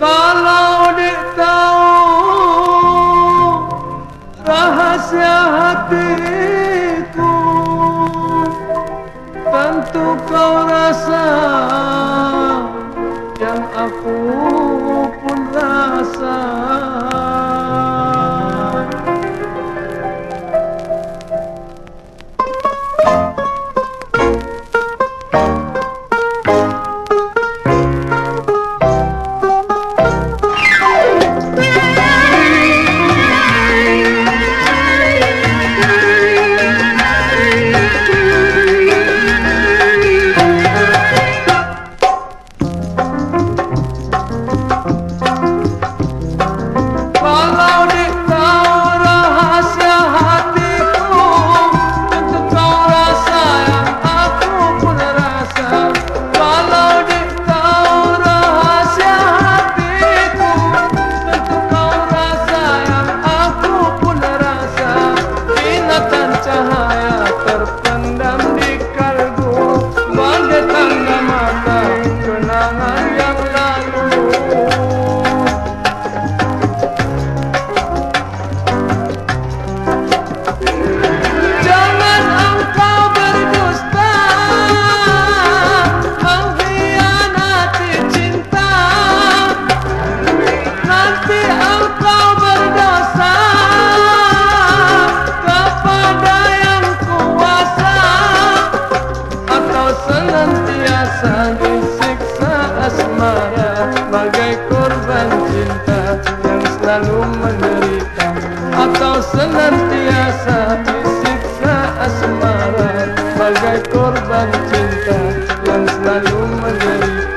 Kalau dek tahu rahasia hatiku Tentu kau rasa Bagai korban cinta yang selalu menderita. Atau senantiasa disiksa asmara Bagai korban cinta yang selalu menderita.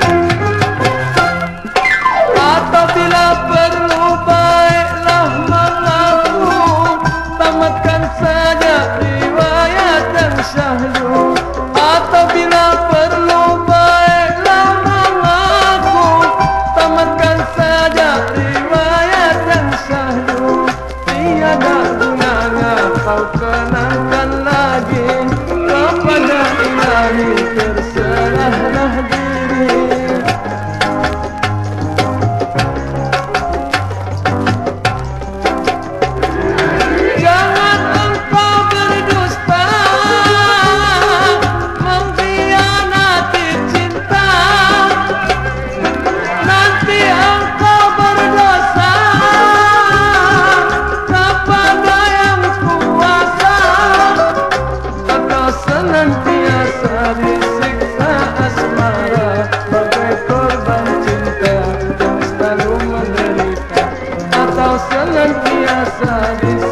senantiasa disiksa asmara Bagai korban cinta yang selalu menderita. Atau senantiasa disiksa